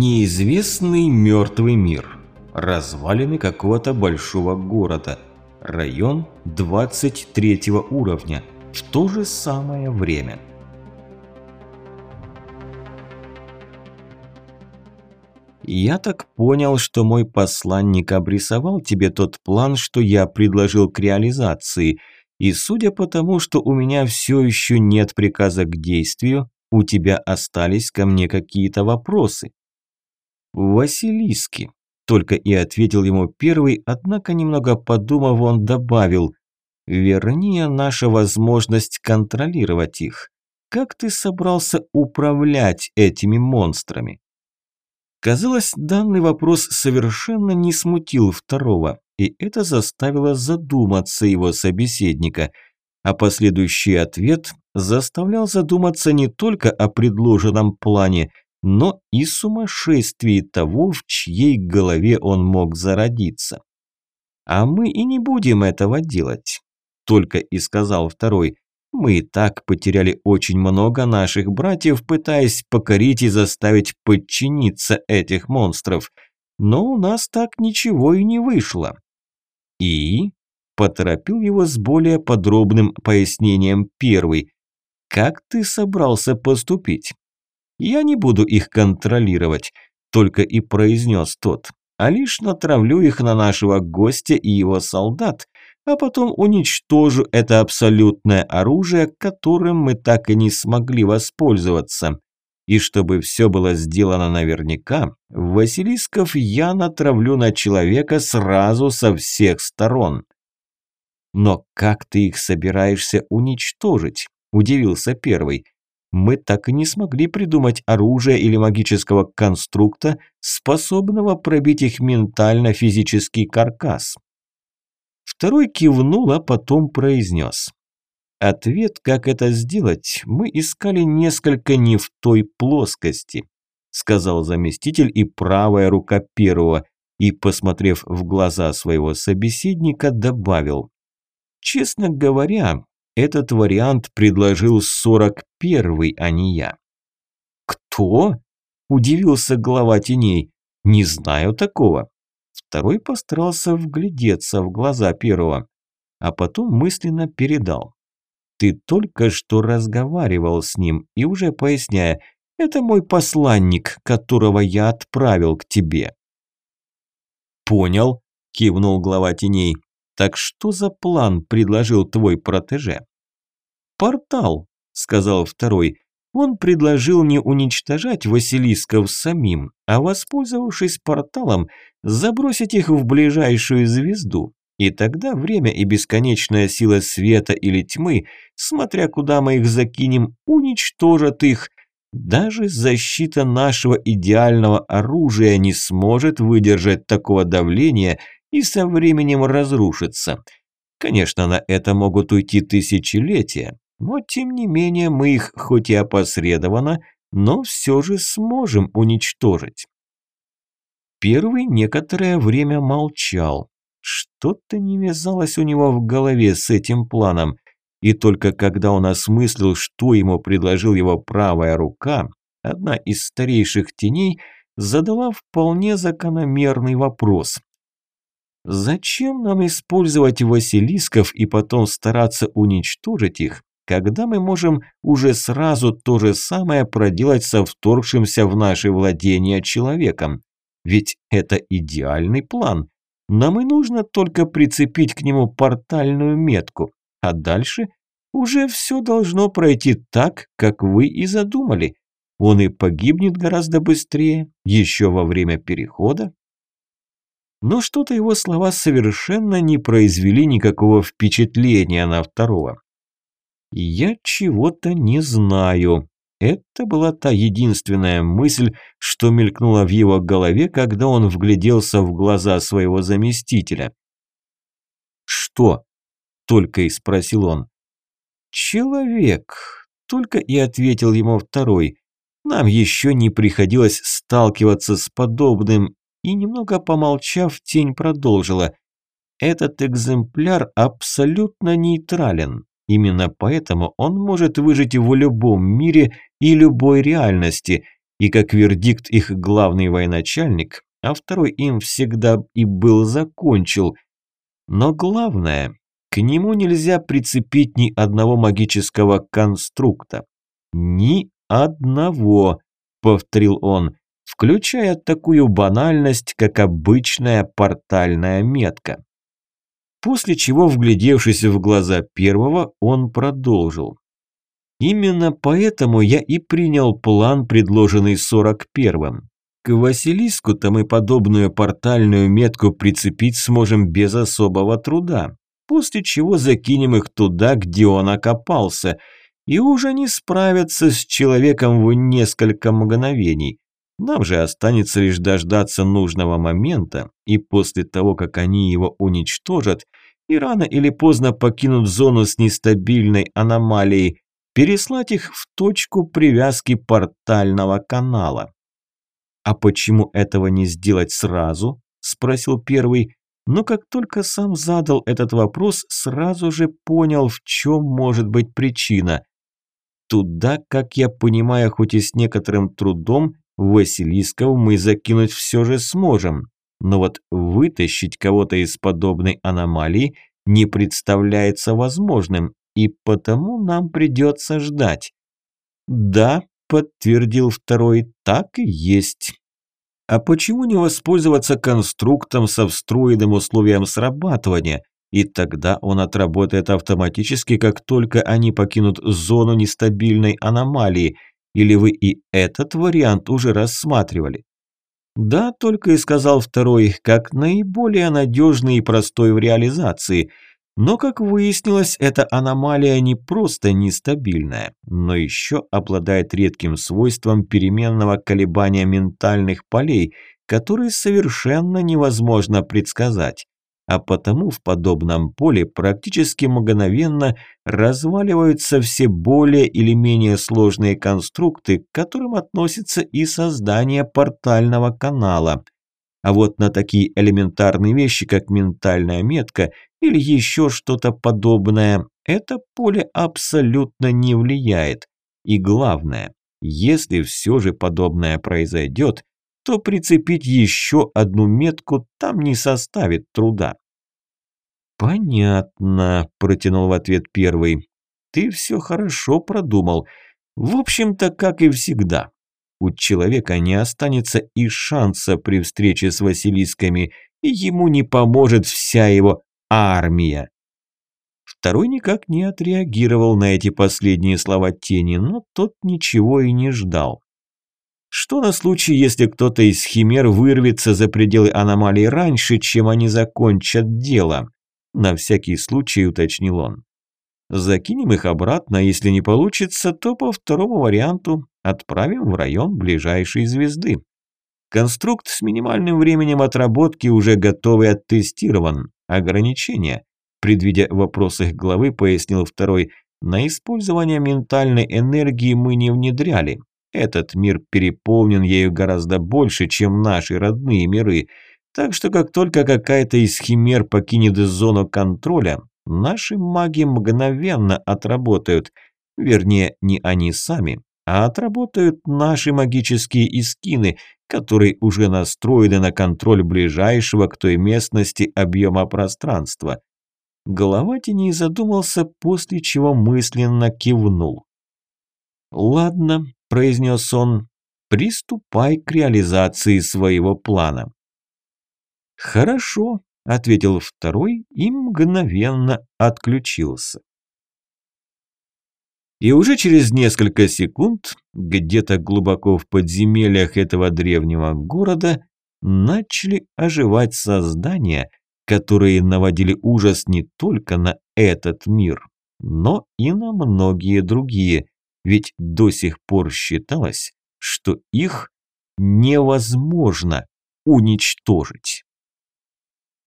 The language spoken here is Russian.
Неизвестный мертвый мир. Развалины какого-то большого города. Район 23 уровня. В то же самое время. Я так понял, что мой посланник обрисовал тебе тот план, что я предложил к реализации. И судя по тому, что у меня все еще нет приказа к действию, у тебя остались ко мне какие-то вопросы. «Василиски», – только и ответил ему первый, однако немного подумав, он добавил, «вернее, наша возможность контролировать их. Как ты собрался управлять этими монстрами?» Казалось, данный вопрос совершенно не смутил второго, и это заставило задуматься его собеседника, а последующий ответ заставлял задуматься не только о предложенном плане, но и сумасшествии того, в чьей голове он мог зародиться. «А мы и не будем этого делать», – только и сказал второй. «Мы и так потеряли очень много наших братьев, пытаясь покорить и заставить подчиниться этих монстров. Но у нас так ничего и не вышло». «И?» – поторопил его с более подробным пояснением первый. «Как ты собрался поступить?» Я не буду их контролировать, только и произнес тот, а лишь натравлю их на нашего гостя и его солдат, а потом уничтожу это абсолютное оружие, которым мы так и не смогли воспользоваться. И чтобы все было сделано наверняка, Василисков я натравлю на человека сразу со всех сторон. «Но как ты их собираешься уничтожить?» – удивился первый мы так и не смогли придумать оружия или магического конструкта, способного пробить их ментально-физический каркас. Второй кивнул, а потом произнес. Ответ, как это сделать, мы искали несколько не в той плоскости, сказал заместитель и правая рука первого, и, посмотрев в глаза своего собеседника, добавил. Честно говоря, этот вариант предложил 41-й, а не я. «Кто?» – удивился глава теней. «Не знаю такого». Второй постарался вглядеться в глаза первого, а потом мысленно передал. «Ты только что разговаривал с ним и уже поясняя, это мой посланник, которого я отправил к тебе». «Понял», – кивнул глава теней. «Так что за план предложил твой протеже?» «Портал», – сказал второй. Он предложил не уничтожать Василисков самим, а, воспользовавшись порталом, забросить их в ближайшую звезду. И тогда время и бесконечная сила света или тьмы, смотря куда мы их закинем, уничтожат их. Даже защита нашего идеального оружия не сможет выдержать такого давления – и со временем разрушится. Конечно, на это могут уйти тысячелетия, но тем не менее мы их хоть и опосредованно, но все же сможем уничтожить. Первый некоторое время молчал. Что-то не вязалось у него в голове с этим планом. И только когда он осмыслил, что ему предложил его правая рука, одна из старейших теней задала вполне закономерный вопрос. Зачем нам использовать Василисков и потом стараться уничтожить их, когда мы можем уже сразу то же самое проделать со вторгшимся в наши владения человеком? Ведь это идеальный план. Нам и нужно только прицепить к нему портальную метку, а дальше уже все должно пройти так, как вы и задумали. Он и погибнет гораздо быстрее, еще во время перехода, но что-то его слова совершенно не произвели никакого впечатления на второго. «Я чего-то не знаю». Это была та единственная мысль, что мелькнула в его голове, когда он вгляделся в глаза своего заместителя. «Что?» – только и спросил он. «Человек», – только и ответил ему второй. «Нам еще не приходилось сталкиваться с подобным, и, немного помолчав, тень продолжила. Этот экземпляр абсолютно нейтрален. Именно поэтому он может выжить в любом мире и любой реальности. и как вердикт их главный военачальник, а второй им всегда и был закончил. Но главное, к нему нельзя прицепить ни одного магического конструкта. Ни одного, повторил он, включая такую банальность, как обычная портальная метка. После чего, вглядевшись в глаза первого, он продолжил. Именно поэтому я и принял план, предложенный 41-м. К Василиску-то мы подобную портальную метку прицепить сможем без особого труда, после чего закинем их туда, где он окопался, и уже не справятся с человеком в несколько мгновений. Нам же останется лишь дождаться нужного момента, и после того, как они его уничтожат, и рано или поздно покинут зону с нестабильной аномалией, переслать их в точку привязки портального канала. «А почему этого не сделать сразу?» – спросил первый, но как только сам задал этот вопрос, сразу же понял, в чем может быть причина. Туда, как я понимаю, хоть и с некоторым трудом, Василисков мы закинуть все же сможем, но вот вытащить кого-то из подобной аномалии не представляется возможным, и потому нам придется ждать. Да, подтвердил второй, так и есть. А почему не воспользоваться конструктом со встроенным условием срабатывания, и тогда он отработает автоматически, как только они покинут зону нестабильной аномалии – или вы и этот вариант уже рассматривали? Да, только и сказал второй, как наиболее надежный и простой в реализации. Но, как выяснилось, эта аномалия не просто нестабильная, но еще обладает редким свойством переменного колебания ментальных полей, которые совершенно невозможно предсказать а потому в подобном поле практически мгновенно разваливаются все более или менее сложные конструкты, к которым относится и создание портального канала. А вот на такие элементарные вещи, как ментальная метка или еще что-то подобное, это поле абсолютно не влияет. И главное, если все же подобное произойдет, то прицепить еще одну метку там не составит труда. «Понятно», – протянул в ответ первый. «Ты все хорошо продумал. В общем-то, как и всегда. У человека не останется и шанса при встрече с Василисками, и ему не поможет вся его армия». Второй никак не отреагировал на эти последние слова тени, но тот ничего и не ждал. Что на случай, если кто-то из химер вырвется за пределы аномалии раньше, чем они закончат дело? На всякий случай уточнил он. Закинем их обратно, если не получится, то по второму варианту отправим в район ближайшей звезды. Конструкт с минимальным временем отработки уже готов и оттестирован. Ограничения, предвидя вопрос их главы, пояснил второй, на использование ментальной энергии мы не внедряли. Этот мир переполнен ею гораздо больше, чем наши родные миры. Так что как только какая-то из химер покинет зону контроля, наши маги мгновенно отработают. Вернее, не они сами, а отработают наши магические искины, которые уже настроены на контроль ближайшего к той местности объема пространства. Голова теней задумался, после чего мысленно кивнул. «Ладно», – произнес он, – «приступай к реализации своего плана». «Хорошо», – ответил второй и мгновенно отключился. И уже через несколько секунд, где-то глубоко в подземельях этого древнего города, начали оживать создания, которые наводили ужас не только на этот мир, но и на многие другие, ведь до сих пор считалось, что их невозможно уничтожить.